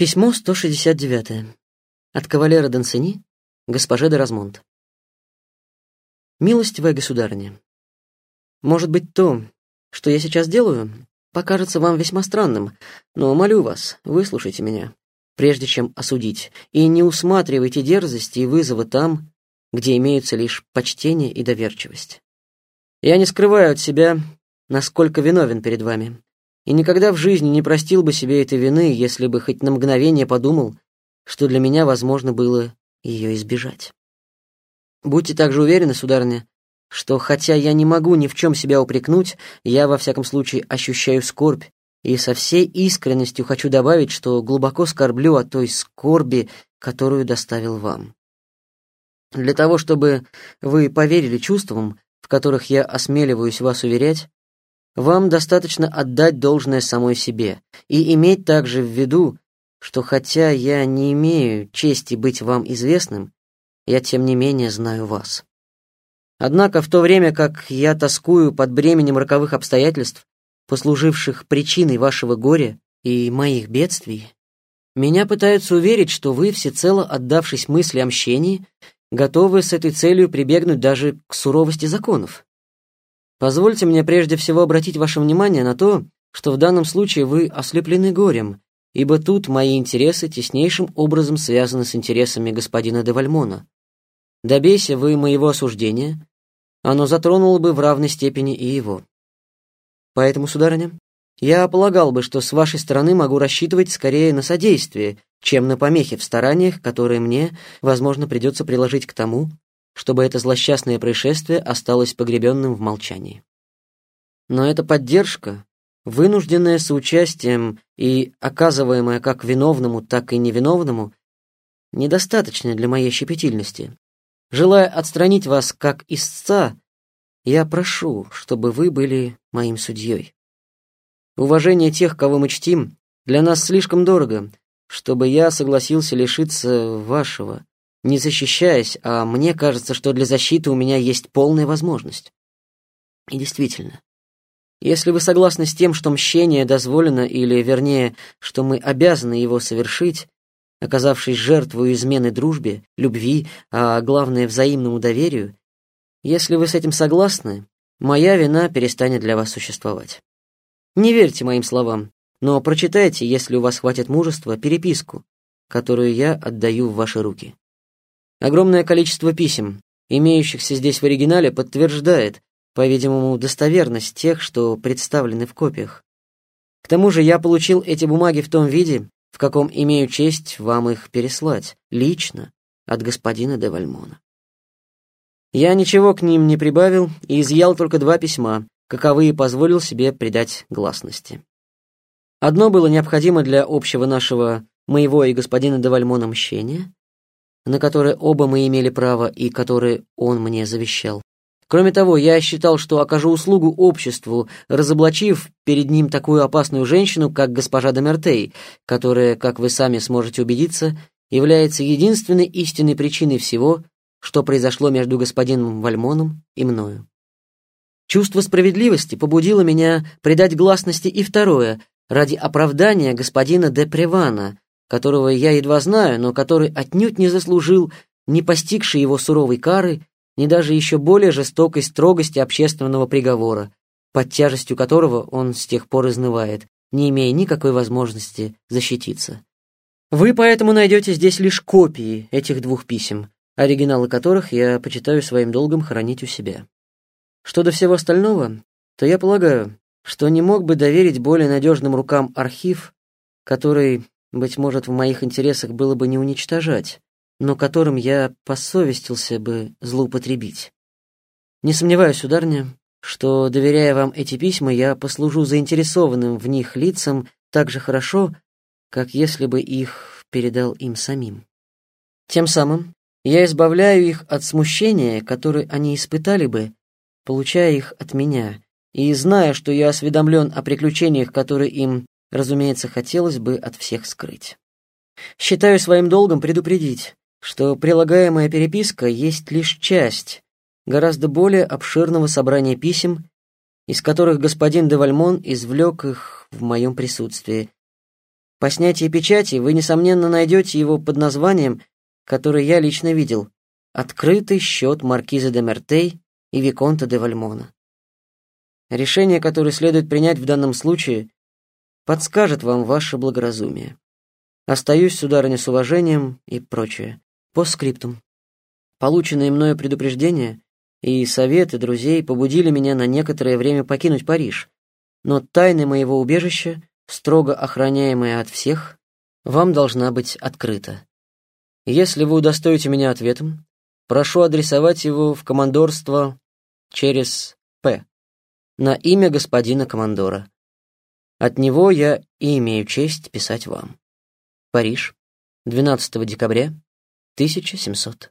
Письмо 169. От кавалера Дансени, госпоже де Размонт. Милостивая государыня, может быть, то, что я сейчас делаю, покажется вам весьма странным, но молю вас, выслушайте меня, прежде чем осудить, и не усматривайте дерзости и вызова там, где имеются лишь почтение и доверчивость. Я не скрываю от себя, насколько виновен перед вами, и никогда в жизни не простил бы себе этой вины, если бы хоть на мгновение подумал, что для меня возможно было ее избежать. Будьте также уверены, сударыня, что хотя я не могу ни в чем себя упрекнуть, я, во всяком случае, ощущаю скорбь, и со всей искренностью хочу добавить, что глубоко скорблю о той скорби, которую доставил вам. Для того, чтобы вы поверили чувствам, в которых я осмеливаюсь вас уверять, вам достаточно отдать должное самой себе и иметь также в виду, что хотя я не имею чести быть вам известным, я тем не менее знаю вас. Однако в то время, как я тоскую под бременем роковых обстоятельств, послуживших причиной вашего горя и моих бедствий, меня пытаются уверить, что вы, всецело отдавшись мысли о мщении, готовы с этой целью прибегнуть даже к суровости законов. Позвольте мне прежде всего обратить ваше внимание на то, что в данном случае вы ослеплены горем, ибо тут мои интересы теснейшим образом связаны с интересами господина де Вальмона. Добейся вы моего осуждения, оно затронуло бы в равной степени и его. Поэтому, сударыня, я полагал бы, что с вашей стороны могу рассчитывать скорее на содействие, чем на помехи в стараниях, которые мне, возможно, придется приложить к тому, чтобы это злосчастное происшествие осталось погребенным в молчании. Но эта поддержка, вынужденная соучастием и оказываемая как виновному, так и невиновному, недостаточная для моей щепетильности. Желая отстранить вас как истца, я прошу, чтобы вы были моим судьей. Уважение тех, кого мы чтим, для нас слишком дорого, чтобы я согласился лишиться вашего, не защищаясь, а мне кажется, что для защиты у меня есть полная возможность. И действительно, если вы согласны с тем, что мщение дозволено, или, вернее, что мы обязаны его совершить, оказавшись жертвой измены дружбе, любви, а главное, взаимному доверию, если вы с этим согласны, моя вина перестанет для вас существовать. Не верьте моим словам, но прочитайте, если у вас хватит мужества, переписку, которую я отдаю в ваши руки. Огромное количество писем, имеющихся здесь в оригинале, подтверждает, по-видимому, достоверность тех, что представлены в копиях. К тому же я получил эти бумаги в том виде, в каком имею честь вам их переслать, лично, от господина де Вальмона. Я ничего к ним не прибавил и изъял только два письма, каковые позволил себе придать гласности. Одно было необходимо для общего нашего, моего и господина де Вальмона мщения, на которое оба мы имели право и которое он мне завещал. Кроме того, я считал, что окажу услугу обществу, разоблачив перед ним такую опасную женщину, как госпожа Домертей, которая, как вы сами сможете убедиться, является единственной истинной причиной всего, что произошло между господином Вальмоном и мною. Чувство справедливости побудило меня придать гласности и второе, ради оправдания господина де Превана, которого я едва знаю, но который отнюдь не заслужил ни постигшей его суровой кары, ни даже еще более жестокой строгости общественного приговора, под тяжестью которого он с тех пор изнывает, не имея никакой возможности защититься. Вы поэтому найдете здесь лишь копии этих двух писем, оригиналы которых я почитаю своим долгом хранить у себя. Что до всего остального, то я полагаю, что не мог бы доверить более надежным рукам архив, который быть может, в моих интересах было бы не уничтожать, но которым я посовестился бы злоупотребить. Не сомневаюсь, сударня, что, доверяя вам эти письма, я послужу заинтересованным в них лицам так же хорошо, как если бы их передал им самим. Тем самым я избавляю их от смущения, которое они испытали бы, получая их от меня, и зная, что я осведомлен о приключениях, которые им разумеется, хотелось бы от всех скрыть. Считаю своим долгом предупредить, что прилагаемая переписка есть лишь часть гораздо более обширного собрания писем, из которых господин де Вальмон извлек их в моем присутствии, По снятии печати вы, несомненно, найдете его под названием, которое я лично видел «Открытый счет маркиза де Мертей и Виконта де Вальмона». Решение, которое следует принять в данном случае, подскажет вам ваше благоразумие. Остаюсь, сударыня, с уважением и прочее. По скриптум. Полученные мною предупреждения и советы друзей побудили меня на некоторое время покинуть Париж, но тайны моего убежища, строго охраняемая от всех, вам должна быть открыта. Если вы удостоите меня ответом, прошу адресовать его в командорство через «П» на имя господина командора. От него я и имею честь писать вам. Париж, 12 декабря 1700.